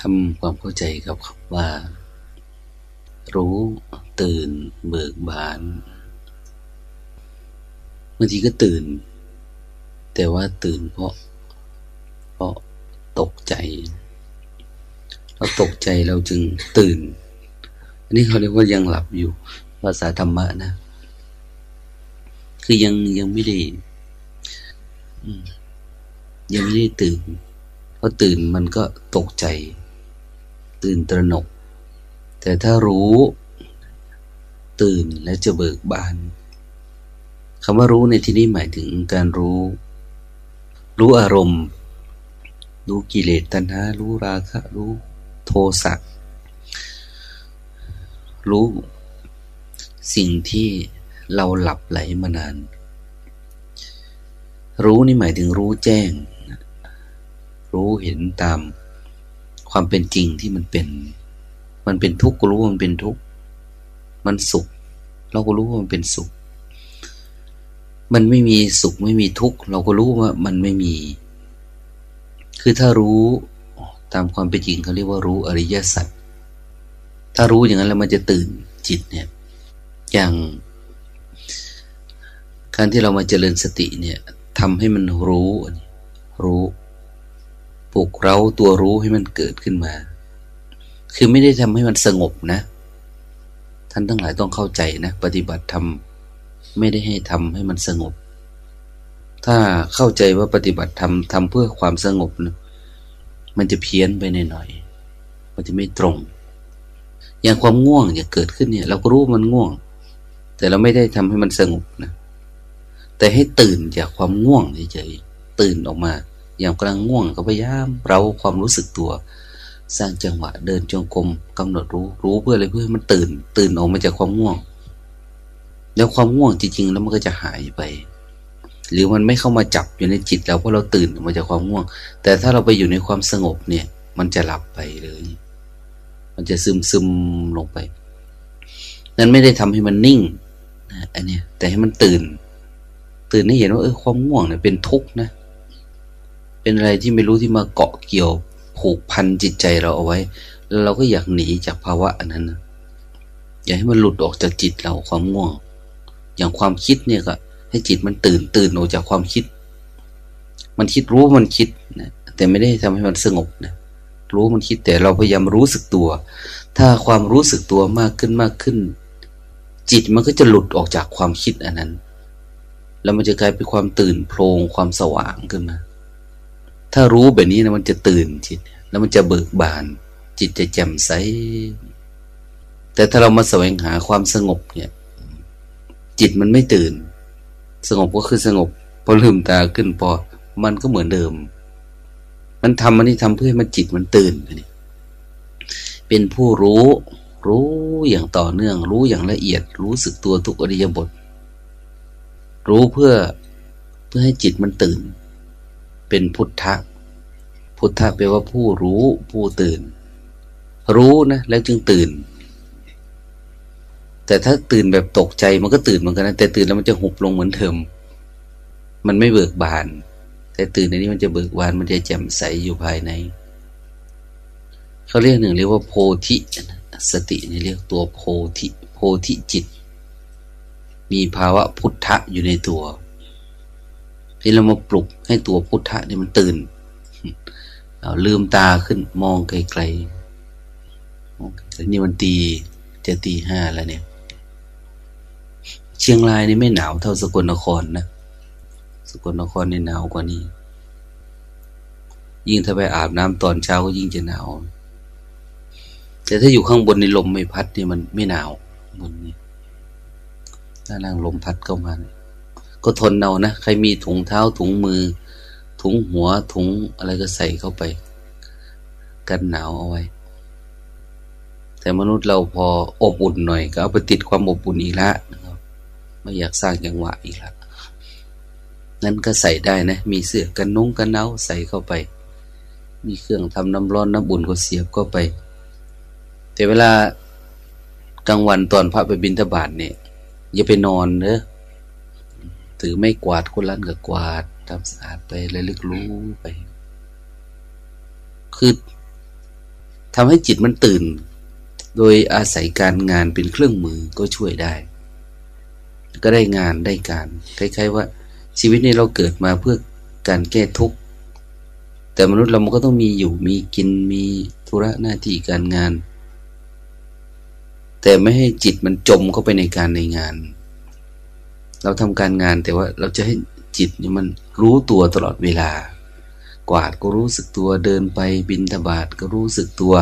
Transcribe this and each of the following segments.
ทำความเข้าใจกับคำว่า รู้ตื่น เบิกบานบางทีก็ตื่น แต่ว่าตื่นเพราะ เพราะตกใจ เราตกใจเราจึงตื่น อันนี้เขาเรียกว่ายังหลับอยู่ ภาษาธรรมะนะ คือยังยังไม่ได้ยังไม่ได้ตื่นพอตื่นมันก็ตกใจ ตื่นตระหนก แต่ถ้ารู้ ตื่นและจะเบิกบานคำว่ารู้ในที่นี้หมายถึงการรู้ รู้อารมณ์ รู้กิเลสตัณหา รู้ราคะ รู้โทสะ รู้สิ่งที่เราหลับไหลมานาน รู้นี่หมายถึงรู้แจ้ง รู้เห็นตาม ความเป็นจริงที่มันเป็น มันเป็นทุกข์ก็รู้ว่ามันเป็นทุกข์ มันสุข เราก็รู้ว่ามันเป็นสุข มันไม่มีสุขไม่มีทุกข์ เราก็รู้ว่ามันไม่มี คือถ้ารู้ตามความเป็นจริงเขาเรียกว่ารู้อริยสัจ ถ้ารู้อย่างนั้นแล้วมันจะตื่นจิตเนี่ย อย่างการที่เรามาเจริญสติเนี่ยทำให้มันรู้ รู้ ปลุกเราตัวรู้ให้มันเกิดขึ้นมา คือไม่ได้ทำให้มันสงบนะ ท่านทั้งหลายต้องเข้าใจนะ ปฏิบัติธรรมไม่ได้ให้ทำให้มันสงบ ถ้าเข้าใจว่าปฏิบัติทำทำเพื่อความสงบนะมันจะเพี้ยนไปหน่อยมันจะไม่ตรง อย่างความง่วงอย่าเกิดขึ้นเนี่ย เราก็รู้มันง่วง แต่เราไม่ได้ทำให้มันสงบนะแต่ให้ตื่นจากความง่วงเฉยๆตื่นออกมา ย่างกำลังง่วงก็พยายามเราความรู้สึกตัว สร้างจังหวะเดินจงกรมกำหนดรู้รู้เพื่ออะไรเพื่อให้มันตื่น ตื่นออกมาจากความง่วง แล้วความง่วงจริงๆ แล้วมันก็จะหายไป หรือมันไม่เข้ามาจับอยู่ในจิตเราเพราะเราตื่นมาจากความง่วง แต่ถ้าเราไปอยู่ในความสงบเนี่ย มันจะหลับไปเลย มันจะซึมซึมลงไป นั้นไม่ได้ทำให้มันนิ่งนะอันนี้แต่ให้มันตื่น ตื่นให้เห็นว่าเออความง่วงเนี่ยเป็นทุกข์นะ เป็นอะไรที่ไม่รู้ที่มาเกาะเกี่ยว ผูกพันจิตใจเราเอาไว้ แล้วเราก็อยากหนีจากภาวะอันนั้นอยากให้มันหลุดออกจากจิตเราความง่วง อย่างความคิดเนี่ยก็ ให้จิตมันตื่นตื่นออกจากความคิด มันคิดรู้มันคิดนะแต่ไม่ได้ทำให้มันสงบนะรู้มันคิดแต่เราพยายามรู้สึกตัว ถ้าความรู้สึกตัวมากขึ้นมากขึ้น จิตมันก็จะหลุดออกจากความคิดอันนั้น แล้วมันจะกลายเป็นความตื่นโพลงความสว่างขึ้นมา ถ้ารู้แบบนี้นะมันจะตื่นจิต แล้วมันจะเบิกบาน จิตจะแจ่มใส แต่ถ้าเรามาแสวงหาความสงบเนี่ย จิตมันไม่ตื่น สงบก็คือสงบ พอลืมตาขึ้นพอ มันก็เหมือนเดิม มันทำมันนี่ทำเพื่อให้มันจิตมันตื่นนี่เป็นผู้รู้ รู้อย่างต่อเนื่อง รู้อย่างละเอียด รู้สึกตัวทุกอริยบท รู้เพื่อเพื่อให้จิตมันตื่น เป็นพุทธะ พุทธะแปลว่าผู้รู้ผู้ตื่น รู้นะแล้วจึงตื่น แต่ถ้าตื่นแบบตกใจมันก็ตื่นเหมือนกันนะแต่ตื่นแล้วมันจะหุบลงเหมือนเดิมมันไม่เบิกบาน แต่ตื่นในนี้มันจะเบิกบานมันจะแจ่มใสอยู่ภายในเขาเรียกหนึ่งเรียกว่าโพธิสตินี่เรียกตัวโพธิโพธิจิต มีภาวะพุทธะอยู่ในตัว ที่เรามาปลุกให้ตัวพุทธะนี่มันตื่นเราลืมตาขึ้นมองไกลๆนี่มันตีจะตีห้าแล้วเนี่ย เชียงรายนี่ไม่หนาวเท่าสกลนครนะสกลนครนี่หนาวกว่านี้ ยิ่งถ้าไปอาบน้ำตอนเช้าก็ยิ่งจะหนาว แต่ถ้าอยู่ข้างบนในลมไม่พัดนี่มันไม่หนาวบนนี้ถ้านั่งลมพัดเข้ามา ก็ทนเอานะ ใครมีถุงเท้าถุงมือ ถุงหัวถุงอะไรก็ใส่เข้าไป กันหนาวเอาไว้ แต่มนุษย์เราพออบอุ่นหน่อย ก็เอาไปติดความอบอุ่นอีกแล้วไม่อยากสร้างจังหวะอีกแล้วนั้นก็ใส่ได้นะ มีเสื้อกันนุ่งกันเนาวใส่เข้าไป มีเครื่องทำน้ำร้อนน้ำบุญก็เสียบเข้าไป แต่เวลากลางวันตอนพระไปบิณฑบาตเนี่ยอย่าไปนอนเนอะ ถือไม่กวาดคนร้านกับกวาดทำสะอาดไปเลยลึกรู้ไป คือทำให้จิตมันตื่น โดยอาศัยการงานเป็นเครื่องมือก็ช่วยได้ ก็ได้งานได้การคล้ายๆว่า ชีวิตนี้เราเกิดมาเพื่อการแก้ทุกข์ แต่มนุษย์เรามันก็ต้องมีอยู่มีกินมีธุระหน้าที่การงาน แต่ไม่ให้จิตมันจมเข้าไปในการในงาน เราทำการงานแต่ว่าเราจะให้จิตนี่มันรู้ตัวตลอดเวลา กวาดก็รู้สึกตัวเดินไปบินตบาทก็รู้สึกตัว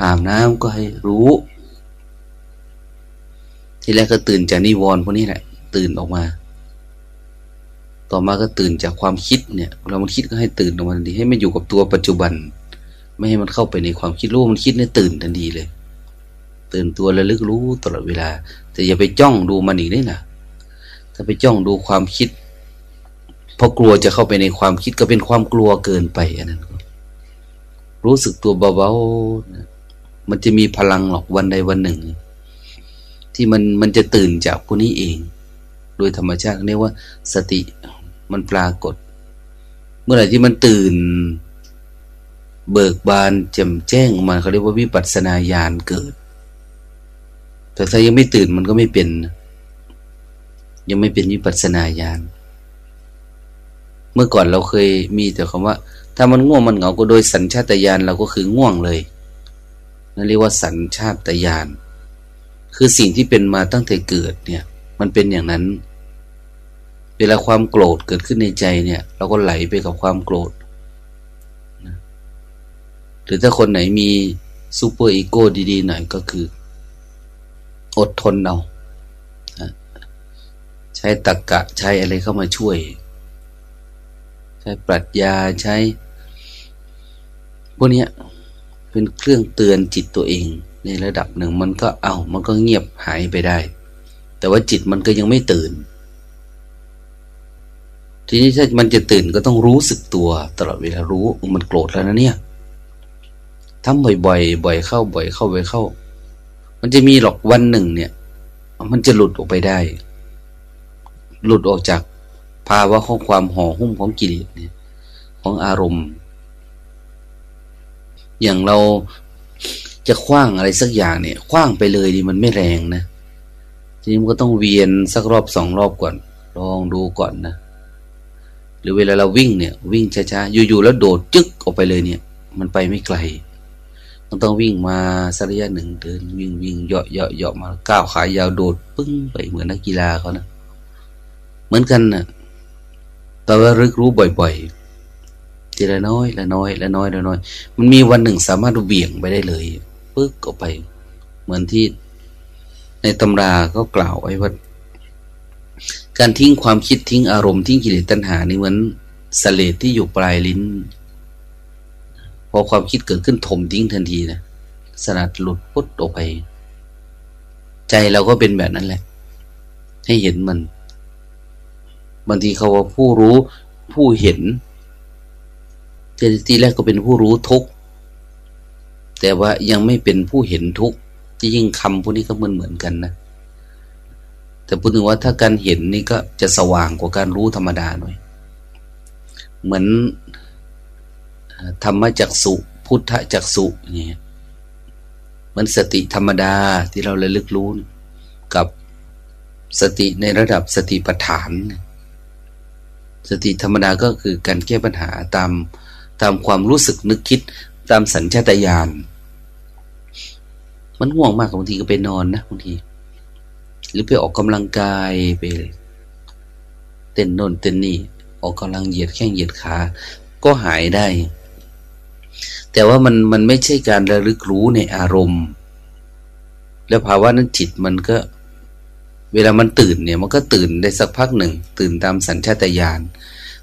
อาบน้ำก็ให้รู้ ทีแรกก็ตื่นจากนิวรณ์พวกนี้แหละ ตื่นออกมา ต่อมาก็ตื่นจากความคิดเนี่ย เรามันคิดก็ให้ตื่นออกมาทันทีให้มันอยู่กับตัวปัจจุบัน ไม่ให้มันเข้าไปในความคิดรู้มันคิดเนี่ยตื่นทันทีเลย ตื่นตัวระลึกรู้ตลอดเวลา แต่อย่าไปจ้องดูมันอีกนี่นะ ถ้าไปจ้องดูความคิดพราะกลัวจะเข้าไปในความคิดก็เป็นความกลัวเกินไปอันนั้นรู้สึกตัวเบาๆมันจะมีพลังหรอกวันใดวันหนึ่ง ที่มันมันจะตื่นจากพวกนี้เอง โดยธรรมชาติเรียกว่า สติมันปรากฏ เมื่อไหร่ที่มันตื่น เบิกบานแจ่มแจ้งมาเขาเรียกว่าวิปัสสนาญาณเกิด แต่ถ้ายังไม่ตื่นมันก็ไม่เป็น ยังไม่เป็นวิปัสนาญาณเมื่อก่อนเราเคยมีแต่คำว่า ถ้ามันง่วงมันเหงาก็โดยสัญชาตญาณเราก็คือง่วงเลยนั่นเรียกว่าสัญชาตญาณคือสิ่งที่เป็นมาตั้งแต่เกิดเนี่ย มันเป็นอย่างนั้น เวลาความโกรธเกิดขึ้นในใจเนี่ย เราก็ไหลไปกับความโกรธหรือถ้าคนไหนมี superego ดี ๆ หน่อยก็คือ อดทนเอา ใช้ตรรกะใช้อะไรเข้ามาช่วย ใช้ปรัชญาใช้ พวกนี้เป็นเครื่องเตือนจิตตัวเอง ในระดับหนึ่งมันก็เอา มันก็เงียบหายไปได้ แต่ว่าจิตมันก็ยังไม่ตื่น ทีนี้ถ้ามันจะตื่นก็ต้องรู้สึกตัวตลอดเวลารู้มันโกรธแล้วนะเนี่ยทำบ่อยๆบ่อยเข้าบ่อยเข้าบ่อยเข้า มันจะมีหรอกวันหนึ่งเนี่ย มันจะหลุดออกไปได้ หลุดออกจากภาวะของความห่อหุ้มของกิเลสเนี่ยของอารมณ์ อย่างเราจะคว้างอะไรสักอย่างเนี่ยคว้างไปเลยดีมันไม่แรงนะทีนี้มันก็ต้องเวียนสักรอบสองรอบก่อน ลองดูก่อนนะหรือเวลาเราวิ่งเนี่ย วิ่งช้าๆอยู่ๆแล้วโดดจึ๊กออกไปเลยเนี่ย มันไปไม่ไกลมันต้องวิ่งมาสักระยะหนึ่งเดินวิ่งวิ่งเหยาะเหยาะเหยาะมาก้าวขายาวโดดปึ้งไปเหมือนนักกีฬาเขานะ เหมือนกันนะแต่ว่ารึกรู้บ่อยๆทีละน้อยละน้อยละน้อยละน้อย มันมีวันหนึ่งสามารถเบี่ยงไปได้เลยปึ๊กออกไป เหมือนที่ในตำราก็กล่าวไว้ว่าการทิ้งความคิดทิ้งอารมณ์ทิ้งกิเลสตัณหานี่เหมือนสเลดที่อยู่ปลายลิ้น พอความคิดเกิดขึ้นถมทิ้งทันทีนะสลัดหลุดพุดออกไป ใจเราก็เป็นแบบนั้นแหละ ให้เห็นมัน บางทีเขาว่าผู้รู้ผู้เห็นทีแรกก็เป็นผู้รู้ทุกแต่ว่ายังไม่เป็นผู้เห็นทุกที่ยิ่งคำพวกนี้ก็เหมือนเหมือนกันนะ แต่พูดถึงว่าถ้าการเห็นนี่ก็จะสว่างกว่าการรู้ธรรมดาหน่อย เหมือนธรรมจักสุพุทธจักสุเนี่ยมันสติธรรมดาที่เราเลยลึกรู้ กับสติในระดับสติปัฏฐาน สติธรรมดาก็คือการแก้ปัญหาตามตามความรู้สึกนึกคิดตามสัญชาตญาณมันห่วงมากบางทีก็ไปนอนนะบางที หรือไปออกกำลังกายไปเต้นโน่นเต้นนี่ออกกำลังเหยียดแข้งเหยียดขา ก็หายได้ แต่ว่ามันมันไม่ใช่การระลึกรู้ในอารมณ์ แล้วภาวะนั้นจิตมันก็ เวลามันตื่นเนี่ยมันก็ตื่นได้สักพักหนึ่ง ตื่นตามสัญชาตญาณ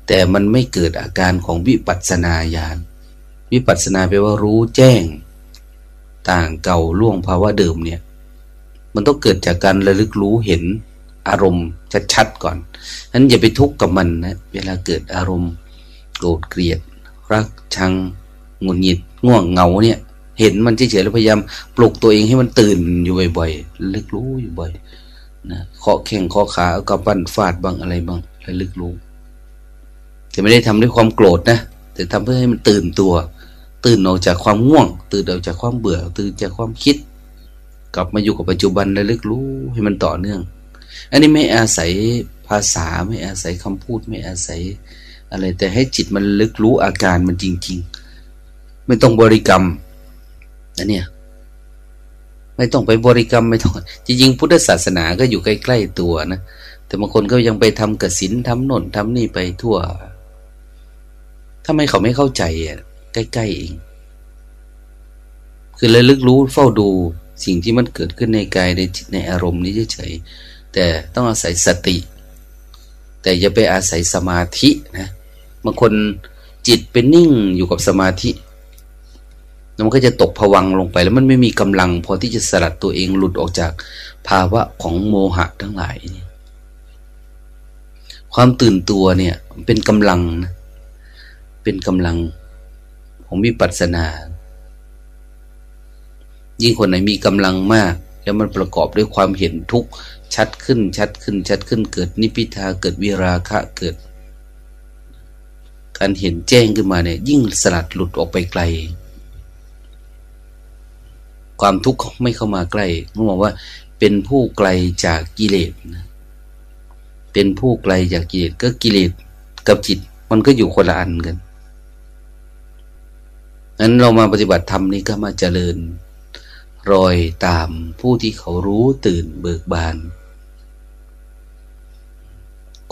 แต่มันไม่เกิดอาการของวิปัสนาญาณวิปัสนาแปลว่ารู้แจ้ง ต่างเก่าล่วงภาวะเดิมเนี่ย มันต้องเกิดจากการระลึกรู้เห็นอารมณ์ชัดๆก่อนนั้นอย่าไปทุกข์กับมันนะเวลาเกิดอารมณ์โกรธเกลียด รักชังงุนหงิดง่วงเหงาเนี่ย เห็นมันเฉยๆแล้วพยายามปลุกตัวเองให้มันตื่นอยู่บ่อยๆลึกรู้อยู่บ่อย นะเคาะแข้งเคาะขาเอากับปั้นฟาดบางอะไรบางระลึกรู้แต่ไม่ได้ทำด้วยความโกรธนะแต่ทำเพื่อให้มันตื่นตัว ตื่นออกจากความง่วง ตื่นออกจากความเบื่อ ตื่นจากความคิด กลับมาอยู่กับปัจจุบันระลึกรู้ให้มันต่อเนื่อง อันนี้ไม่อาศัยภาษาไม่อาศัยคำพูดไม่อาศัย อะไร แต่ให้จิตมันลึกรู้อาการมันจริง ๆ ไม่ต้องบริกรรมนะเนี่ย ไม่ต้องไปบริกรรมไม่ต้องจริงๆพุทธศาสนาก็อยู่ใกล้ ๆ ตัวนะแต่บางคนก็ยังไปทำกสินทำโน่นทำนี่ไปทั่วทำไมเขาไม่เข้าใจอะใกล้ๆเอง คือระลึกรู้เฝ้าดูสิ่งที่มันเกิดขึ้นในกายในจิตในอารมณ์นี้เฉยๆแต่ต้องอาศัยสติ แต่อย่าไปอาศัยสมาธินะบางคนจิตเป็นนิ่งอยู่กับสมาธิ มันก็จะตกผวังลงไป แล้วมันไม่มีกำลังพอที่จะสลัดตัวเองหลุดออกจากภาวะของโมหะทั้งหลายนี่ความตื่นตัวเนี่ยเป็นกำลังนะเป็นกำลังของวิปัสสนา ยิ่งคนไหนมีกำลังมาก แล้วมันประกอบด้วยความเห็นทุกข์ชัดขึ้นชัดขึ้นชัดขึ้นเกิดนิพิทาเกิดวิราคะเกิด การเห็นแจ้งขึ้นมาเนี่ย ยิ่งสลัดหลุดออกไปไกล ความทุกข์ไม่เข้ามาใกล้เขาบอกว่า เป็นผู้ไกลจากกิเลสเป็นผู้ไกลจากกิเลสก็กิเลสกับจิต มันก็อยู่คนละอันกันนั้นเรามาปฏิบัติธรรมนี่ก็มาเจริญ รอยตามผู้ที่เขารู้ตื่นเบิกบาน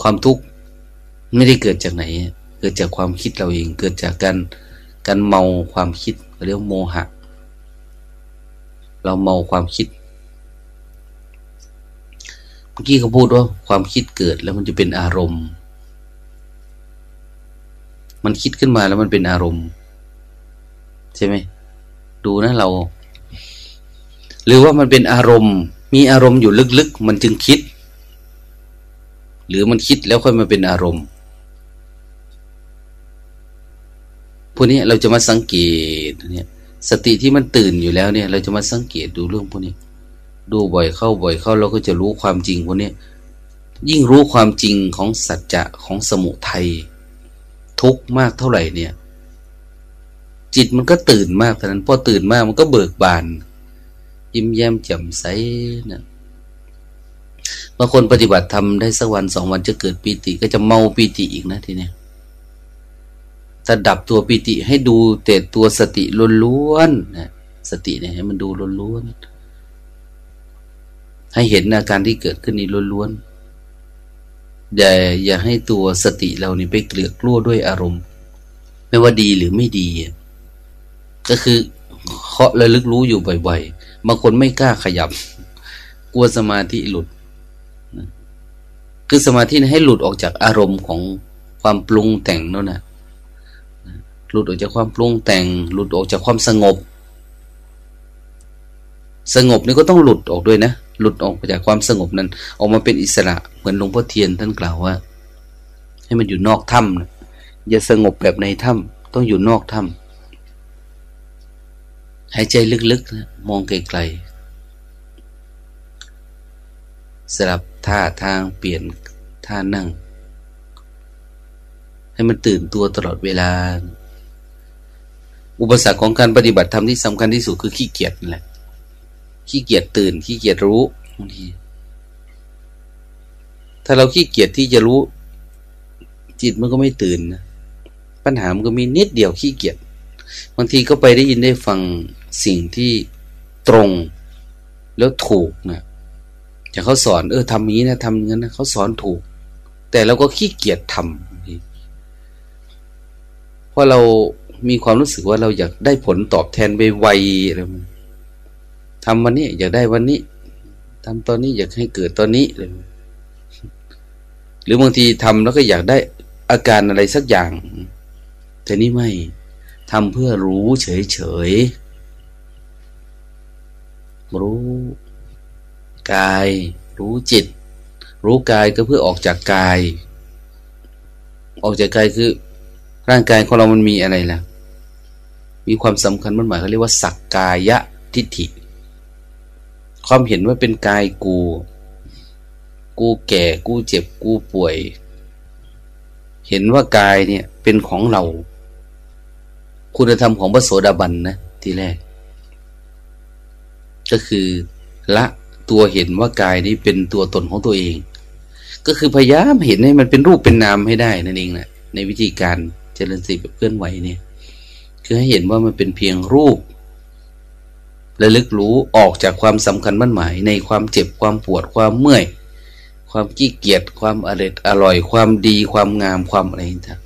ความทุกข์ไม่ได้เกิดจากไหน เกิดจากความคิดเราเอง เกิดจากการการเมาความคิดเรียกโมหะ เราเมาความคิด เมื่อกี้เขาพูดว่าความคิดเกิดแล้วมันจะเป็นอารมณ์ มันคิดขึ้นมาแล้วมันเป็นอารมณ์ ใช่ไหม ดูนะเรา หรือว่ามันเป็นอารมณ์ มีอารมณ์อยู่ลึกๆ มันจึงคิด หรือมันคิดแล้วค่อยมาเป็นอารมณ์พวกนี้เราจะมาสังเกตเนี่ย สติที่มันตื่นอยู่แล้วเนี่ย เราจะมาสังเกตดูเรื่องพวกนี้ ดูบ่อยเข้าบ่อยเข้าเราก็จะรู้ความจริงพวกนี้ยิ่งรู้ความจริงของสัจจะของสมุทัยทุกมากเท่าไหร่เนี่ย จิตมันก็ตื่นมากเท่านั้นพอตื่นมากมันก็เบิกบาน ยิ้มแย้มแจ่มใสนะบางคนปฏิบัติทำได้สักวันสองวันจะเกิดปีติก็จะเมาปีติอีกนะทีเนี้ย ถ้าดับตัวปีติให้ดูแต่ตัวสติล้วนๆนะสติเนี่ยให้มันดูล้วนๆให้เห็นอาการที่เกิดขึ้นนี้ล้วนๆอย่าอย่าให้ตัวสติเรานี่ไปเกลือกกลั้วด้วยอารมณ์ ไม่ว่าดีหรือไม่ดี ก็คือเคาะระลึกรู้อยู่บ่อยๆบางคนไม่กล้าขยับ กลัวสมาธิหลุดคือสมาธิให้หลุดออกจากอารมณ์ของความปรุงแต่งนั่นนะ หลุดออกจากความปรุงแต่ง หลุดออกจากความสงบ สงบนี่ก็ต้องหลุดออกด้วยนะ หลุดออกจากความสงบนั้น ออกมาเป็นอิสระเหมือนหลวงพ่อเทียนท่านกล่าวว่า ให้มันอยู่นอกถ้ำอย่าสงบแบบในถ้ำต้องอยู่นอกถ้ำหายใจลึกๆนะมองไกลๆสลับท่าทางเปลี่ยนท่านั่ง ให้มันตื่นตัวตลอดเวลา อุปสรรคของการปฏิบัติธรรมที่สำคัญที่สุดคือขี้เกียจนั่นแหละ ขี้เกียจตื่น ขี้เกียจรู้บางทีถ้าเราขี้เกียจที่จะรู้ จิตมันก็ไม่ตื่นนะปัญหามันก็มีนิดเดียวขี้เกียจบางทีก็ไปได้ยินได้ฟังสิ่งที่ตรงแล้วถูกนะอย่างเขาสอนเออทำนี้นะทำอย่างนั้นนะเขาสอนถูก แต่เราก็ขี้เกียจทำเพราะเรา มีความรู้สึกว่าเราอยากได้ผลตอบแทนไวๆอะไรมันทำวันนี้ อยากได้วันนี้ทำตอนนี้อยากให้เกิดตอนนี้เลยหรือบางทีทำแล้วก็อยากได้อาการอะไรสักอย่าง แต่นี่ไม่ทำเพื่อรู้เฉยๆ รู้กาย รู้จิต รู้กายก็เพื่อออกจากกาย ออกจากกายคือ ร่างกายของเรามันมีอะไรล่ะ มีความสำคัญมันหมายเขาเรียกว่าสักกายะทิฏฐิ ความเห็นว่าเป็นกายกู กูแก่ กูเจ็บ กูป่วย เห็นว่ากายเนี่ยเป็นของเรา คุณธรรมของพระโสดาบันนะทีแรก ก็คือละตัวเห็นว่ากายนี้เป็นตัวตนของตัวเอง ก็คือพยายามเห็นให้มันเป็นรูปเป็นนามให้ได้นั่นเองนะในวิธีการเจริญสติแบบเคลื่อนไหวเนี่ย คือให้เห็นว่ามันเป็นเพียงรูปและลึกรู้ออกจากความสำคัญมั่นหมาย ในความเจ็บความปวดความเมื่อย ความขี้เกียจความอร่อยอร่อย ความดีความงามความอะไรต่าง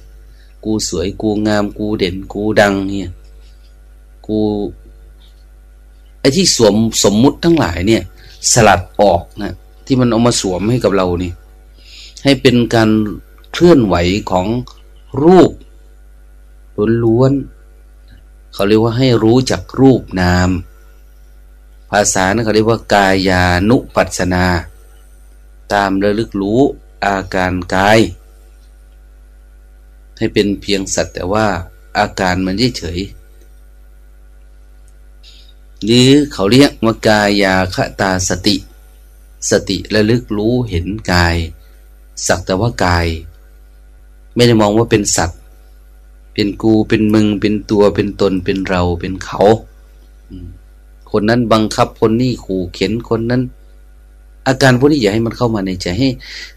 กูสวยกูงามกูเด่นกูดังเนี่ย กูไอ้ที่สวมสมมุติทั้งหลายเนี่ย สลัดออกนะที่มันเอามาสวมให้กับเรานี่ ให้เป็นการเคลื่อนไหวของรูปล้วนๆ เขาเรียกว่าให้รู้จักรูปนาม ภาษาเขาเรียกว่ากายานุปัสนา ตามระลึกรู้อาการกาย ให้เป็นเพียงสัตว์แต่ว่าอาการมันเฉยหรือเขาเรียกว่ากายาคตาสติ สติระลึกรู้เห็นกาย สักแต่ว่ากาย ไม่ได้มองว่าเป็นสัตว์ เป็นกูเป็นมึง เป็นตัวเป็นตนเป็นเราเป็นเขาคนนั้นบังคับคนนี้ขู่เข็นคนนั้น อาการพวกนี้อย่าให้มันเข้ามาในใจให้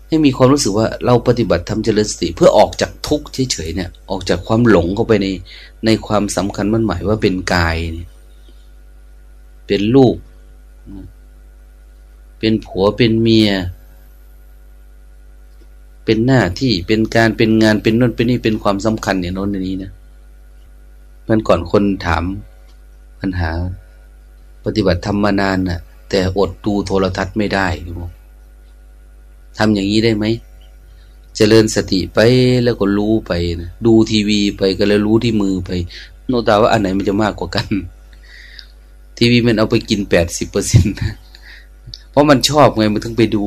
ให้มีความรู้สึกว่าเราปฏิบัติทำเจริญสติ เพื่อออกจากทุกข์เฉยๆเนี่ย ออกจากความหลงเข้าไปในในความสำคัญมันหมายว่าเป็นกายเนี่ยเป็นลูก เป็นผัวเป็นเมีย เป็นหน้าที่เป็นการเป็นงานเป็นนู่นเป็นนี่เป็นความสำคัญอย่างโน้นนี้นะมื่อก่อนคนถามปัญหา ปฏิบัติธรรมมานานน่ะ แต่อดดูโทรทัศน์ไม่ได้ครับทำอย่างนี้ได้ไหมเจริญสติไปแล้วก็รู้ไปนะดูทีวีไปก็เลยรู้ที่มือไป โนตาว่าอันไหนมันจะมากกว่ากัน ทีวีมันเอาไปกินแปดสิบเปอร์เซ็นต์เพราะมันชอบไงมันถึงไปดู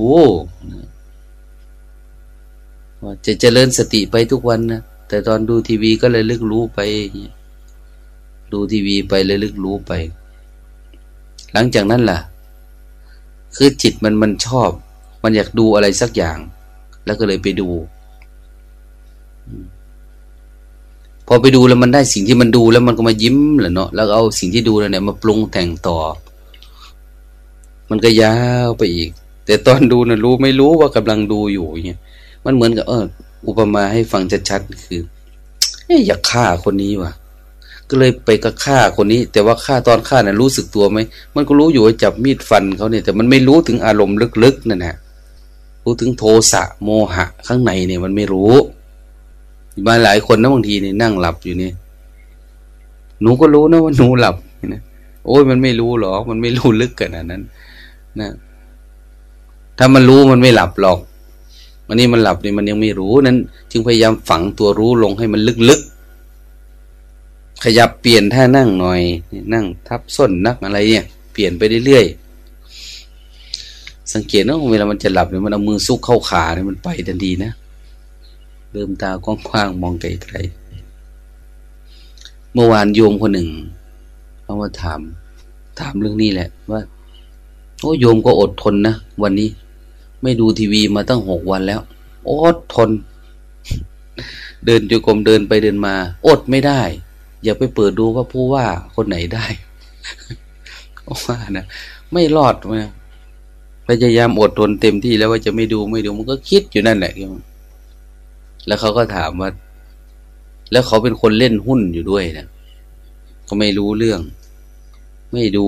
ว่าจะเจริญสติไปทุกวันนะแต่ตอนดูทีวีก็เลยลึกรู้ไป ดูทีวีไปเลยลึกรู้ไป หลังจากนั้นล่ะ คือจิตมันมันชอบ มันอยากดูอะไรสักอย่าง แล้วก็เลยไปดู พอไปดูแล้วมันได้สิ่งที่มันดูแล้วมันก็มายิ้มแหละเนาะแล้วเอาสิ่งที่ดูแล้วเนี่ยมาปรุงแต่งต่อ มันก็ยาวไปอีก แต่ตอนดูนะรู้ไม่รู้ว่ากำลังดูอยู่เงี้ย มันเหมือนกับเอออุปมาให้ฟังชัดๆคืออยากฆ่าคนนี้ว่ะ ก็เลยไปก็ฆ่าคนนี้ แต่ว่าฆ่าตอนฆ่านะ่ะรู้สึกตัวไหมมันก็รู้อยู่ว่าจับมีดฟันเขาเนี่ย แต่มันไม่รู้ถึงอารมณ์ลึกๆนั่นแหละรู้ถึงโทสะโมหะข้างในเนี่ย มันไม่รู้มาหลายคนนะบางทีเนี่ยนั่งหลับอยู่เนี่ยหนูก็รู้นะว่าหนูหลับนะโอ้ยมันไม่รู้หรอกมันไม่รู้ลึกขนาดนั้น นะ ถ้ามันรู้มันไม่หลับหรอก วันนี้มันหลับเนี่ยมันยังไม่รู้นั้น จึงพยายามฝังตัวรู้ลงให้มันลึกๆขยับเปลี่ยนท่านั่งหน่อย นั่งทับส้นนักอะไรเนี่ยเปลี่ยนไปเรื่อยๆสังเกตนะเวลามันจะหลับเนี่ยมันเอามือซุกเข้าขาเนี่ยมันไปทันทีนะเริ่มตากว้างๆมองไกลๆเมื่อวานโยมคนหนึ่งเขามาถาม ถามเรื่องนี้แหละว่าโอ้โยมก็อดทนนะวันนี้ ไม่ดูทีวีมาตั้งหกวันแล้ว อดทน เดินจูกรมเดินไปเดินมา อดไม่ได้ อย่าไปเปิดดูว่าผู้ว่าคนไหนได้ว่านะไม่รอดนะพยายามอดทนเต็มที่แล้วว่าจะไม่ดูไม่ดูมันก็คิดอยู่นั่นแหละแล้วเขาก็ถามว่า แล้วเขาเป็นคนเล่นหุ้นอยู่ด้วยนะเขาไม่รู้เรื่อง ไม่ดู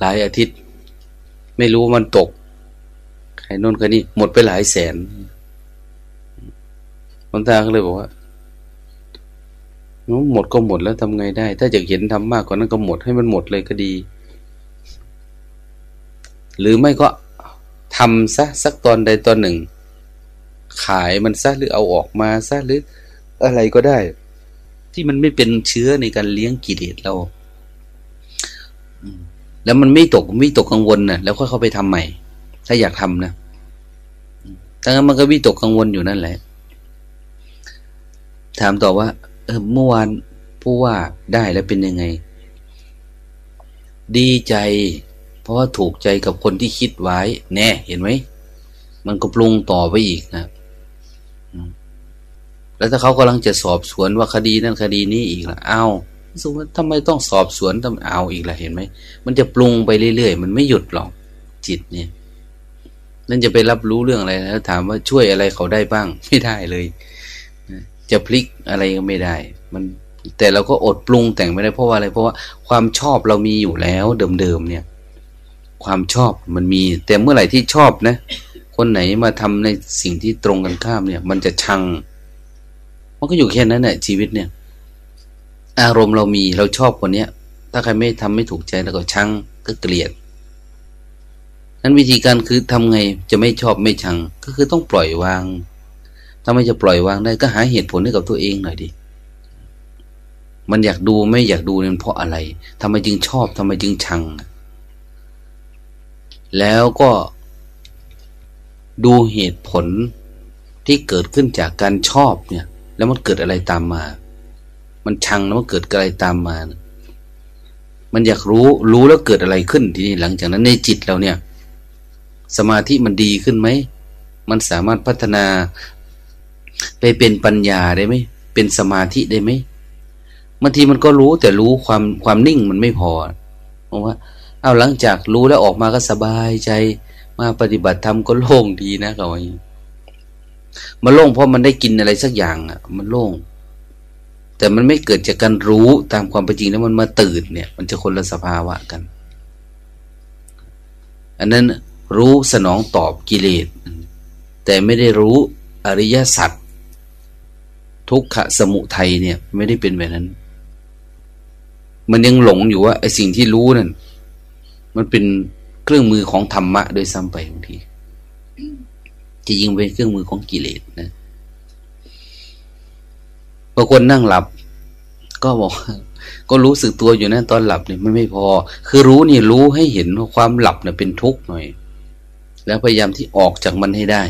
หลายอาทิตย์ ไม่รู้มันตก ใครน่นใคนนี้หมดไปหลายแสนคนตาก็เลยบอกว่าหมดก็หมดแล้วทำไงได้ ถ้าอยากเห็นทำมากกว่านั้นก็หมดให้มันหมดเลยก็ดี หรือไม่ก็ทำซะสักตอนใดตอนหนึ่ง ขายมันซะหรือเอาออกมาซะหรืออะไรก็ได้ ที่มันไม่เป็นเชื้อในการเลี้ยงกิเลสเรา แล้วมันไม่ตกไม่ตกกังวลนะแล้วค่อยเข้าไปทำใหม่ ถ้าอยากทำนะถ้างั้นมันก็วิตกกังวลอยู่นั่นแหละ ถามต่อว่า เออเมื่อวานผู้ว่าได้แล้วเป็นยังไง ดีใจ เพราะว่าถูกใจกับคนที่คิดไว้ แน่ เห็นไหม มันก็ปรุงต่อไปอีกนะแล้วถ้าเขากำลังจะสอบสวนว่าคดีนั้นคดีนี้อีกละเอาสุว่าทำไมต้องสอบสวนทำเอาอีกละเห็นไหม มันจะปรุงไปเรื่อยๆ มันไม่หยุดหรอกจิตเนี่ย นั่นจะไปรับรู้เรื่องอะไรแล้ว ถามว่าช่วยอะไรเขาได้บ้าง ไม่ได้เลยจะพลิกอะไรก็ไม่ได้ มันแต่เราก็อดปรุงแต่งไม่ได้เพราะว่าอะไร เพราะว่าความชอบเรามีอยู่แล้วเดิมๆเนี่ย ความชอบมันมี แต่เมื่อไหร่ที่ชอบนะ คนไหนมาทำในสิ่งที่ตรงกันข้ามเนี่ย มันจะชัง มันก็อยู่แค่นั้นแหละชีวิตเนี่ย อารมณ์เรามีเราชอบคนเนี้ย ถ้าใครไม่ทำไม่ถูกใจแล้วก็ชังก็เกลียด นั้นวิธีการคือทำไงจะไม่ชอบไม่ชัง ก็คือต้องปล่อยวาง ถ้าไม่จะปล่อยวางได้ก็หาเหตุผลให้กับตัวเองหน่อยดิ มันอยากดูไม่อยากดูเนี่ยเพราะอะไรทำไมจึงชอบทำไมจึงชัง แล้วก็ดูเหตุผลที่เกิดขึ้นจากการชอบเนี่ย แล้วมันเกิดอะไรตามมา มันชังแล้วมันเกิดอะไรตามมา มันอยากรู้รู้แล้วเกิดอะไรขึ้นทีนี้หลังจากนั้นในจิตเราเนี่ย สมาธิมันดีขึ้นไหม มันสามารถพัฒนาไปเป็นปัญญาได้ไหม เป็นสมาธิได้ไหมบางทีมันก็รู้แต่รู้ความความนิ่งมันไม่พอเพราะว่า เอาหลังจากรู้แล้วออกมาก็สบายใจ มาปฏิบัติธรรมก็โล่งดีนะเรามันโล่งเพราะมันได้กินอะไรสักอย่างอะ มันโล่ง แต่มันไม่เกิดจากการรู้ตามความเป็นจริงแล้วมันมาตื่นเนี่ย มันจะคนละสภาวะกัน อันนั้น รู้สนองตอบกิเลส แต่ไม่ได้รู้อริยสัจทุกขสมุทัยเนี่ย ไม่ได้เป็นแบบนั้น มันยังหลงอยู่ว่าไอ้สิ่งที่รู้นั่นมันเป็นเครื่องมือของธรรมะโดยซ้ำไปบางทีจะยิงเป็นเครื่องมือของกิเลสนะบางคนนั่งหลับ ก็บอก ก็รู้สึกตัวอยู่นะตอนหลับเนี่ยมันไม่พอ คือรู้นี่รู้ให้เห็นว่าความหลับเนี่ยเป็นทุกข์หน่อย แล้วพยายามที่ออกจากมันให้ได้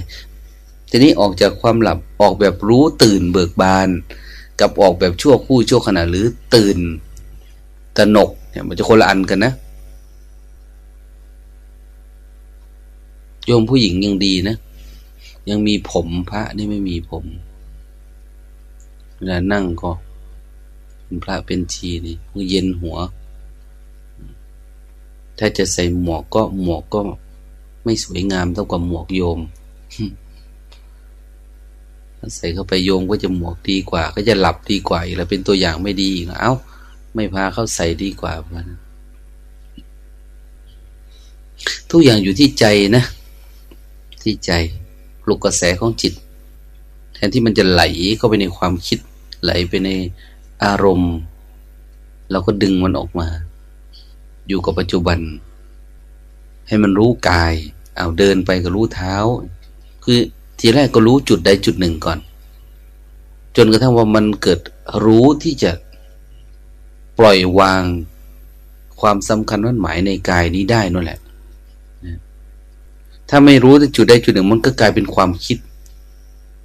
ทีนี้ออกจากความหลับออกแบบรู้ตื่นเบิกบาน กับออกแบบชั่วคู่ชั่วขณะหรือตื่นตนกเนี่ยมันจะคนละอันกันนะโยมผู้หญิงยังดีนะ ยังมีผมพระนี่ไม่มีผมเวลานั่งก็เป็นพระเป็นชีนี่เย็นหัว ถ้าจะใส่หมวกก็หมวกก็ ไม่สวยงามเท่ากับหมวกโยมใส่เข้าไปโยงก็จะหมวกดีกว่า ก็จะหลับดีกว่าอีกแล้วเป็นตัวอย่างไม่ดีอีกเอา้า ไม่พาเข้าใส่ดีกว่ามันทุกอย่างอยู่ที่ใจนะ ที่ใจปลูกกระแสของจิต แทนที่มันจะไหลเข้าไปในความคิด ไหลไปในอารมณ์ เราก็ดึงมันออกมา อยู่กับปัจจุบัน ให้มันรู้กาย เอาเดินไปก็รู้เท้า คือทีแรกก็รู้จุดใดจุดหนึ่งก่อน จนกระทั่งว่ามันเกิดรู้ที่จะปล่อยวางความสำคัญมั่นหมายในกายนี้ได้นั่นแหละ ถ้าไม่รู้จุดใดจุดหนึ่ง มันก็กลายเป็นความคิด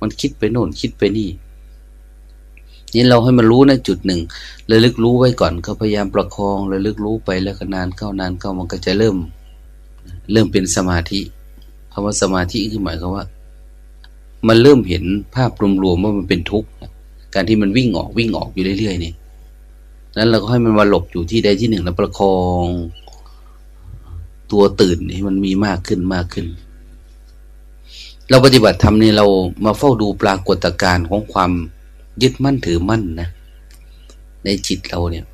มันคิดไปโน่นคิดไปนี่ นี่เราให้มันรู้นะจุดหนึ่งระลึกรู้ไว้ก่อนก็พยายามประคองระลึกรู้ไปแล้วก็นานเข้านานเข้ามันก็จะเริ่ม เริ่มเป็นสมาธิคำว่าสมาธิคือหมายความว่า มันเริ่มเห็นภาพรวมๆว่ามันเป็นทุกข์การที่มันวิ่งออกวิ่งออกอยู่เรื่อยๆนี่นั้นเราก็ให้มันมาหลบอยู่ที่ใดที่หนึ่งแล้วประคอง ตัวตื่นให้มันมีมากขึ้นมากขึ้น เราปฏิบัติธรรมนี่เรามาเฝ้าดูปรากฏการณ์ของความยึดมั่นถือมั่นนะในจิตเราเนี่ย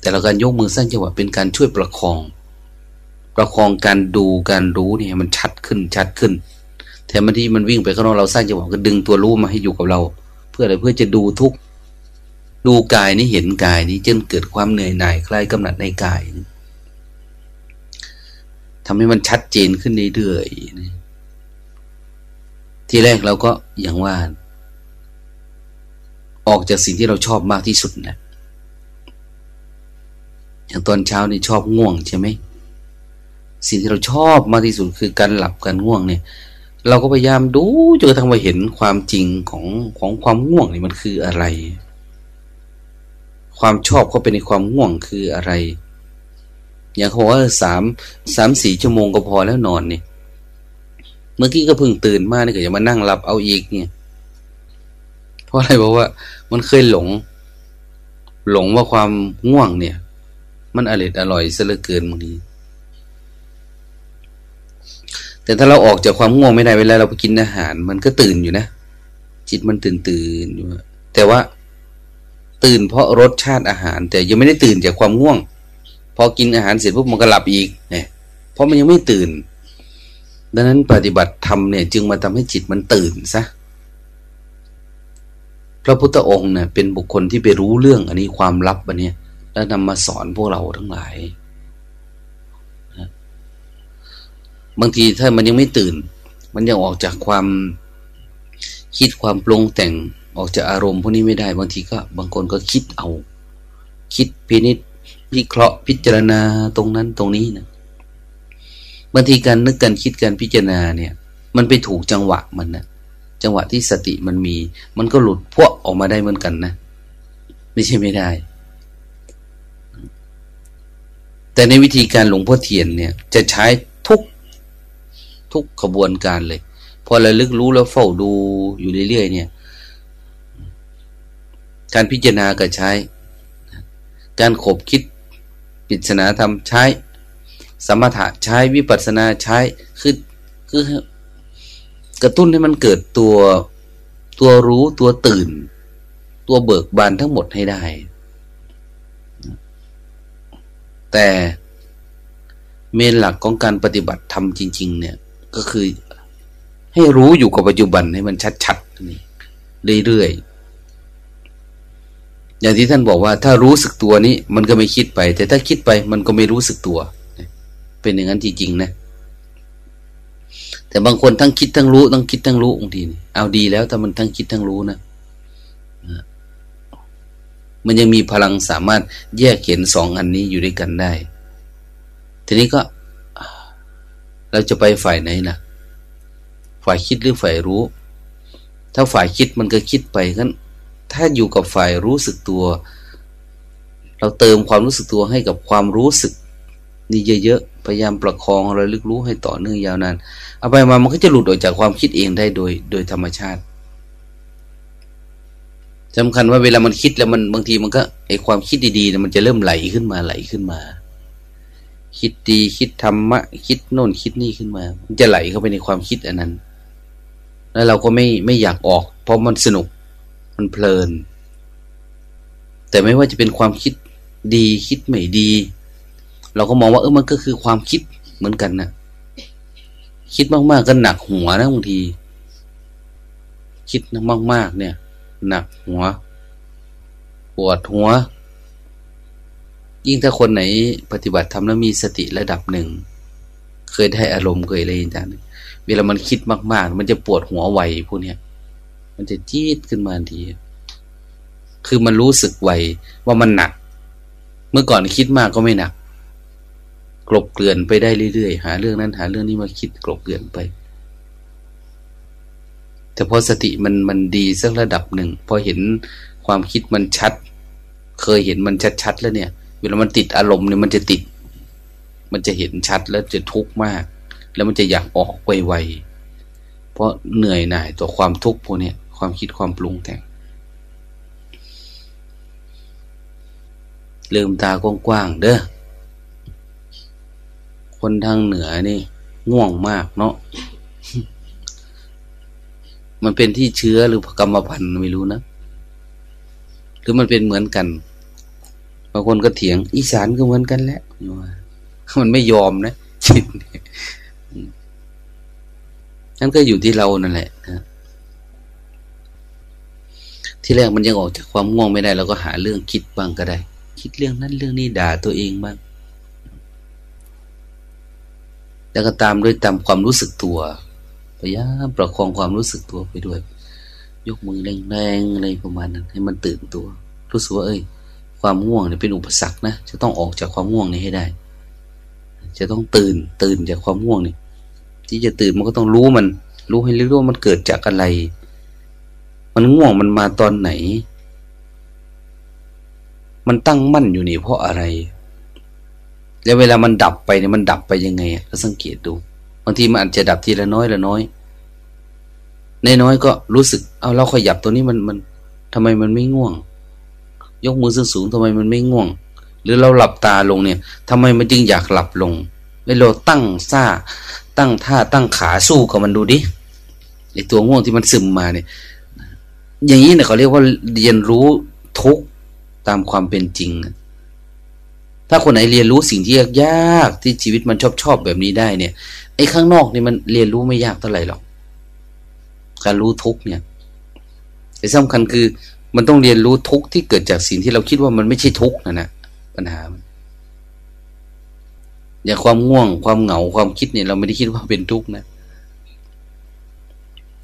แต่เราการยกมือสร้างจังหวะเป็นการช่วยประคอง ประคองการดูการรู้เนี่ย มันชัดขึ้นชัดขึ้นแทนที่มันวิ่งไปข้างนอกเราสร้างจังหวะก็ดึงตัวรู้มาให้อยู่กับเรา เพื่ออะไรเพื่อจะดูทุกดูกายนี้เห็นกายนี้จนเกิดความเหนื่อยหน่ายคลายกำหนัดในกายทำให้มันชัดเจนขึ้นเรื่อยๆทีแรกเราก็อย่างว่า ออกจากสิ่งที่เราชอบมากที่สุดนะอย่างตอนเช้านี่ชอบง่วงใช่ไหม สิ่งที่เราชอบมากที่สุดคือการหลับการง่วงเนี่ย เราก็พยายามดูจนกระทั่งมาเห็นความจริงของของความง่วงนี่มันคืออะไร ความชอบเขาเป็นในความง่วงคืออะไร อย่างเขาว่าสามสามสี่ชั่วโมงก็พอแล้วนอนนี่เมื่อกี้ก็เพิ่งตื่นมานี่ก็จะมานั่งหลับเอาอีกเนี่ยเพราะอะไรบอกว่า มันเคยหลง หลงว่าความง่วงเนี่ย มันอร่อยอร่อยซะเหลือเกินบางที แต่ถ้าเราออกจากความง่วงไม่ได้เวลาเราไปกินอาหาร มันก็ตื่นอยู่นะ จิตมันตื่นตื่นอยู่แต่ว่าตื่นเพราะรสชาติอาหาร แต่ยังไม่ได้ตื่นจากความง่วง พอกินอาหารเสร็จปุ๊บมันก็หลับอีกเนี่ยเพราะมันยังไม่ตื่น ดังนั้นปฏิบัติธรรมเนี่ย จึงมาทำให้จิตมันตื่นซะพระพุทธองค์เนี่ยเป็นบุคคลที่ไปรู้เรื่อง อันนี้ความลับอันนี้แล้วนำมาสอนพวกเราทั้งหลาย บางทีถ้ามันยังไม่ตื่น มันยังออกจากความคิดความปรุงแต่งออกจากอารมณ์พวกนี้ไม่ได้ บางทีก็บางคนก็คิดเอา คิดพินิจวิเคราะห์พิจารณาตรงนั้นตรงนี้นะบางทีการนึกการคิดการพิจารณาเนี่ย มันไปถูกจังหวะมันนะจังหวะที่สติมันมี มันก็หลุดพวกออกมาได้เหมือนกันนะไม่ใช่ไม่ได้ แต่ในวิธีการหลวงพ่อเทียนเนี่ย จะใช้ ทุกขบวนการเลย พอระลึกรู้แล้วเฝ้าดูอยู่เรื่อยๆเนี่ย การพิจารณาก็ใช้ การขบคิดปิศนาธรรมใช้ สมถะใช้วิปัสสนาใช้คือคือกระตุ้นให้มันเกิดตัวตัวรู้ตัวตื่น ตัวเบิกบานทั้งหมดให้ได้ แต่เมนหลักของการปฏิบัติธรรมจริง ๆ เนี่ย ก็คือให้รู้อยู่กับปัจจุบันให้มันชัดๆนี่เรื่อยๆอย่างที่ท่านบอกว่า ถ้ารู้สึกตัวนี้ มันก็ไม่คิดไป แต่ถ้าคิดไป มันก็ไม่รู้สึกตัว เป็นอย่างนั้นจริงๆนะแต่บางคนทั้งคิดทั้งรู้ทั้งคิดทั้งรู้บางทีเอาดีแล้วแต่มันทั้งคิดทั้งรู้นะมันยังมีพลังสามารถแยกเห็นสองอันนี้อยู่ด้วยกันได้ ทีนี้ก็ เราจะไปฝ่ายไหนนะฝ่ายคิดหรือฝ่ายรู้ ถ้าฝ่ายคิดมันก็คิดไปงั้น ถ้าอยู่กับฝ่ายรู้สึกตัว เราเติมความรู้สึกตัวให้กับความรู้สึก นี่เยอะๆพยายามประคองระลึกรู้ให้ต่อเนื่องยาวนานเอาไปมามันก็จะหลุดออกจากความคิดเองได้โดย โดยธรรมชาติสำคัญว่าเวลามันคิดแล้วมันบางทีมันก็ไอความคิดดีๆมันจะเริ่มไหลขึ้นมาไหลขึ้นมา คิดดีคิดธรรมะ คิดโน่นคิดนี่ขึ้นมา มันจะไหลเข้าไปในความคิดอันนั้น แล้วเราก็ไม่ไม่อยากออก เพราะมันสนุกมันเพลิน แต่ไม่ว่าจะเป็นความคิดดีคิดไม่ดี เราก็มองว่าเออมันก็คือความคิดเหมือนกันนะคิดมากๆก็หนักหัวนะบางที คิดมากๆเนี่ย หนักหัว ปวดหัว ยิ่งถ้าคนไหนปฏิบัติทำแล้วมีสติระดับหนึ่ง เคยได้อารมณ์เคยอะไรอย่างนี้เวลามันคิดมาก ๆ มันจะปวดหัวไวพวกเนี้ย มันจะจี๊ดขึ้นมาที คือมันรู้สึกไวว่ามันหนัก เมื่อก่อนคิดมากก็ไม่หนัก กลบเกลื่อนไปได้เรื่อยๆหาเรื่องนั้นหาเรื่องนี้มาคิดกลบเกลื่อนไป แต่พอสติมันมันดีสักระดับหนึ่งพอเห็นความคิดมันชัด เคยเห็นมันชัดๆแล้วเนี่ย เวลามันติดอารมณ์เนี่ยมันจะติด มันจะเห็นชัดแล้วจะทุกข์มาก แล้วมันจะอยากออกไวๆเพราะเหนื่อยหน่ายต่อความทุกข์พวกนี้ความคิดความปรุงแต่งลืมตากว้างๆเด้อคนทางเหนือนี่ง่วงมากเนาะมันเป็นที่เชื้อหรือกรรมพันธุ์ไม่รู้นะ หรือมันเป็นเหมือนกัน บางคนก็เถียง อีสานก็เหมือนกันแหละมันไม่ยอมนะจิตนั่นก็อยู่ที่เรานั่นแหละนะที่แรกมันยังออกจากความง่วงไม่ได้เราก็หาเรื่องคิดบ้างก็ได้ คิดเรื่องนั้นเรื่องนี้ด่าตัวเองบ้างแล้วก็ตามด้วยตามความรู้สึกตัวพยายามประคองความรู้สึกตัวไปด้วย ยกมือแรงๆอะไรประมาณนั้น ให้มันตื่นตัว รู้สึกว่าเอ้ย ความง่วงเนี่ยเป็นอุปสรรคนะจะต้องออกจากความง่วงนี้ให้ได้ จะต้องตื่นตื่นจากความง่วงนี่ที่จะตื่นมันก็ต้องรู้มัน รู้ให้รู้ว่ามันเกิดจากอะไร มันง่วงมันมาตอนไหน มันตั้งมั่นอยู่นี่เพราะอะไร แล้วเวลามันดับไปเนี่ยมันดับไปยังไงก็สังเกตดูบางทีมันอาจจะดับทีละน้อยละน้อยในน้อยก็รู้สึก เอาเราขยับตัวนี้มันมันทำไมมันไม่ง่วง ยกมือสูงๆทำไมมันไม่ง่วง หรือเราหลับตาลงเนี่ยทำไมมันจึงอยากหลับลง ไม่เราตั้งซ่า ตั้งท่าตั้งขาสู้กับมันดูดิไอตัวง่วงที่มันซึมมาเนี่ย อย่างนี้เนี่ยเขาเรียกว่าเรียนรู้ทุกตามความเป็นจริง ถ้าคนไหนเรียนรู้สิ่งที่ยากยากที่ชีวิตมันชอบชอบแบบนี้ได้เนี่ยไอ้ข้างนอกนี่มันเรียนรู้ไม่ยากเท่าไหร่หรอกการรู้ทุกเนี่ยแต่สำคัญคือ มันต้องเรียนรู้ทุกที่เกิดจากสิ่งที่เราคิดว่ามันไม่ใช่ทุกนะนะปัญหาอย่างความง่วง ความเหงาความคิดเนี่ยเราไม่ได้คิดว่าเป็นทุกนะ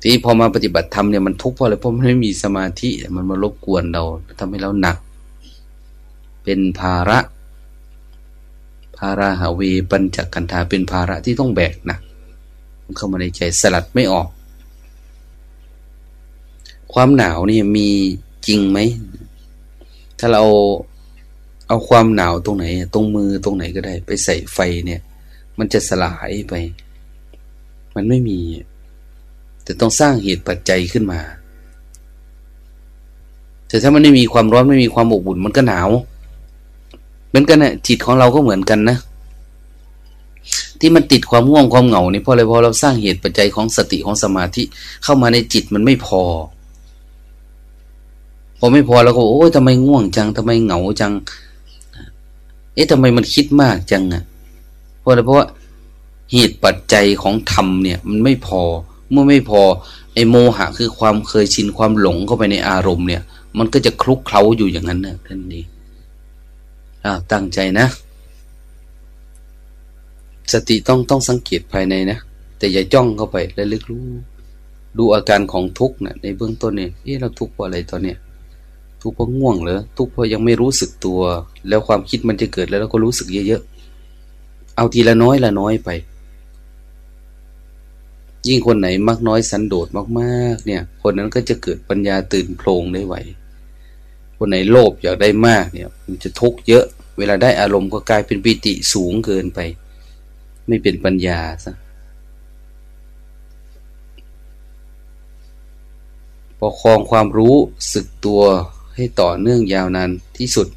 ที่พอมาปฏิบัติธรรมเนี่ยมันทุกข์เพราะอะไรเพราะมันไม่มีสมาธิมันมารบกวนเราทำให้เราหนัก เป็นภาระ ภาราหาเวปัญจกันธาเป็นภาระที่ต้องแบกหนะมันเข้ามาในใจสลัดไม่ออก ความหนาวนี่มี จริงไหม ถ้าเราเอาความหนาวตรงไหน ตรงมือตรงไหนก็ได้ ไปใส่ไฟเนี่ย มันจะสลายไป มันไม่มี แต่ต้องสร้างเหตุปัจจัยขึ้นมา แต่ถ้ามันไม่มีความร้อนไม่มีความอบอุ่นมันก็หนาว เหมือนกันนะจิตของเราก็เหมือนกันนะที่มันติดความง่วงความเหงานี่เพราะอะไรเพราะเราสร้างเหตุปัจจัยของสติของสมาธิเข้ามาในจิตมันไม่พอ อไม่พอเราก็โอ้ยทำไมง่วงจังทำไมเหงาจัง เอ๊ะทำไมมันคิดมากจังอะเพราะอะไรเพราะว่าเหตุปัจจัยของธรรมเนี่ย มันไม่พอ เมื่อไม่พอ ไอโมหะคือความเคยชินความหลงเข้าไปในอารมณ์เนี่ย มันก็จะคลุกเคล้าอยู่อย่างนั้นนะท่านนี้อ้าวตั้งใจนะ สติต้องต้องสังเกตภายในนะแต่อย่าจ้องเข้าไปแล้วลึกรู้ ดูอาการของทุกข์นะในเบื้องต้นเนี่ยเอ๊ะเราทุกข์เพราะอะไรตอนเนี้ย ทุกข์เพราะง่วงเหรอทุกข์เพราะยังไม่รู้สึกตัว แล้วความคิดมันจะเกิดแล้วเราก็รู้สึกเยอะๆเอาทีละน้อยละน้อยไป ยิ่งคนไหนมักน้อยสันโดษมากๆ เนี่ย คนนั้นก็จะเกิดปัญญาตื่นโพลงได้ไหวคนไหนโลภอยากได้มากเนี่ย มันจะทุกข์เยอะ เวลาได้อารมณ์ก็กลายเป็นปิติสูงเกินไป ไม่เป็นปัญญาซะประคองความรู้สึกตัว ให้ต่อเนื่องยาวนานที่สุด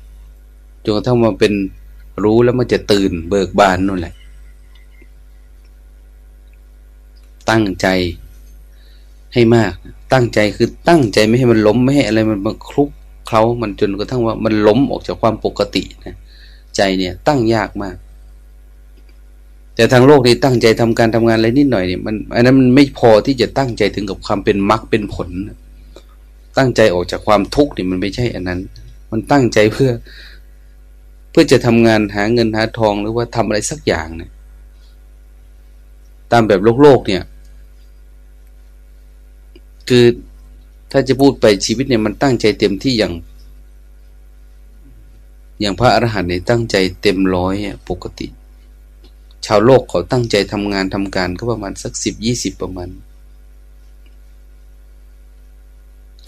จนกระทั่งมาเป็นรู้แล้วมันจะตื่นเบิกบานนั่นแหละ ตั้งใจให้มาก ตั้งใจคือตั้งใจไม่ให้มันล้มไม่ให้อะไรมันมาคลุกเคล้ามันจนกระทั่งว่ามันล้มออกจากความปกตินะใจเนี่ย ตั้งยากมาก แต่ทางโลกนี่ตั้งใจทำการทำงานอะไรนิดหน่อยเนี่ยมันอันนั้นมันไม่พอที่จะตั้งใจถึงกับความเป็นมรรคเป็นผล ตั้งใจออกจากความทุกข์นี่มันไม่ใช่อันนั้น มันตั้งใจเพื่อ เพื่อจะทำงานหาเงินหาทองหรือว่าทำอะไรสักอย่างเนี่ย ตามแบบโลกโลกเนี่ย คือถ้าจะพูดไปชีวิตเนี่ยมันตั้งใจเต็มที่อย่าง อย่างพระอรหันต์เนี่ยตั้งใจเต็มร้อยปกติ ชาวโลกเขาตั้งใจทำงานทำการก็ประมาณสักสิบยี่สิบประมาณ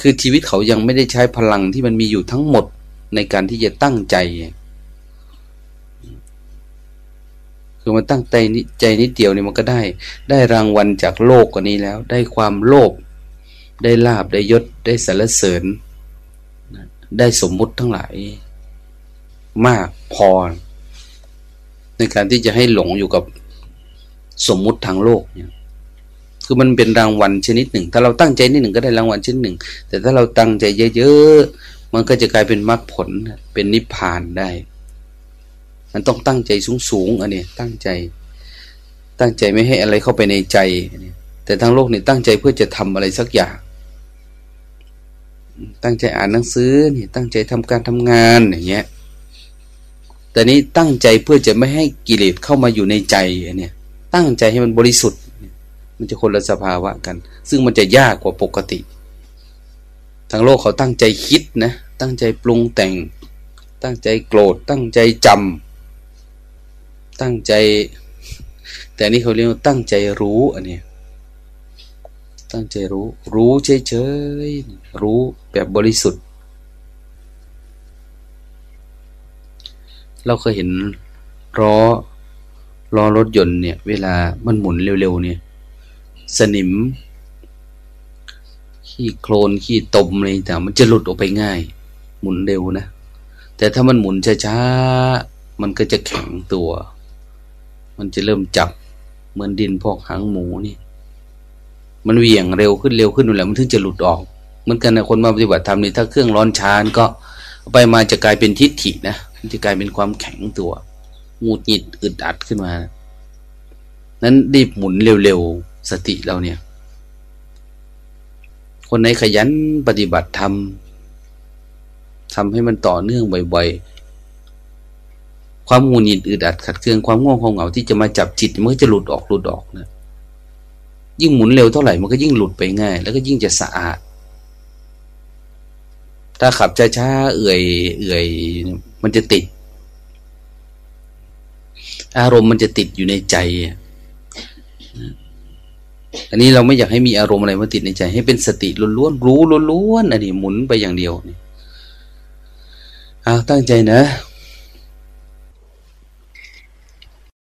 คือชีวิตเขายังไม่ได้ใช้พลังที่มันมีอยู่ทั้งหมดในการที่จะตั้งใจ คือมันตั้งใจนิใจนิดเดียวเนี่ยมันก็ได้ ได้รางวัลจากโลกกว่านี้แล้ว ได้ความโลภ ได้ลาบ ได้ยศ ได้สรรเสริญ ได้สมมุติทั้งหลาย มากพอ ในการที่จะให้หลงอยู่กับสมมุติทางโลกเนี่ย คือมันเป็นรางวัลชนิดหนึ่ง ถ้าเราตั้งใจนิดหนึ่งก็ได้รางวัลชนิดหนึ่ง แต่ถ้าเราตั้งใจเยอะๆ มันก็จะกลายเป็นมรรคผล เป็นนิพพานได้ มันต้องตั้งใจสูงๆอันนี้ตั้งใจ ตั้งใจไม่ให้อะไรเข้าไปในใจ แต่ทางโลกนี่ตั้งใจเพื่อจะทำอะไรสักอย่าง ตั้งใจอ่านหนังสือนี่ตั้งใจทำการทำงานอย่างเงี้ย แต่นี้ตั้งใจเพื่อจะไม่ให้กิเลสเข้ามาอยู่ในใจเนี่ยตั้งใจให้มันบริสุทธิ์ มันจะคนละสภาวะกัน ซึ่งมันจะยากกว่าปกติ ทางโลกเขาตั้งใจคิดนะ ตั้งใจปรุงแต่ง ตั้งใจโกรธ ตั้งใจจำ ตั้งใจ แต่นี่เขาเรียกว่าตั้งใจรู้อันเนี้ยตั้งใจรู้ รู้เฉยๆ รู้แบบบริสุทธิ์ เราเคยเห็นล้อล้อรถยนต์เนี่ย เวลามันหมุนเร็วๆเนี่ย สนิม ขี้โคลนขี้ตมอะไรแต่มันจะหลุดออกไปง่าย หมุนเร็วนะ แต่ถ้ามันหมุนช้าๆ มันก็จะแข็งตัว มันจะเริ่มจับ เหมือนดินพอกหางหมูนี่ มันเหวี่ยงเร็วขึ้นเร็วขึ้นนู่นแหละมันถึงจะหลุดออกเหมือนกันนะคนมาปฏิบัติธรรมนี่ถ้าเครื่องร้อนช้านก็ไปมาจะกลายเป็นทิฏฐินะมันจะกลายเป็นความแข็งตัวงูดหงิดอึดอัดขึ้นมา นั้นรีบหมุนเร็วๆ สติเราเนี่ย คนไหนขยันปฏิบัติธรรมทำให้มันต่อเนื่องบ่อยๆ ความงูหงิดอึดอัดขัดเคืองความง่วงของเหงาที่จะมาจับจิตมันก็จะหลุดออกหลุดออกนะยิ่งหมุนเร็วเท่าไหร่มันก็ยิ่งหลุดไปง่าย แล้วก็ยิ่งจะสะอาด ถ้าขับช้าๆเอื่อยเอื่อยมันจะติด อารมณ์มันจะติดอยู่ในใจ อันนี้เราไม่อยากให้มีอารมณ์อะไรมาติดในใจ ให้เป็นสติล้วนๆรู้ล้วนๆอันนี้หมุนไปอย่างเดียวนี่เอาตั้งใจนะ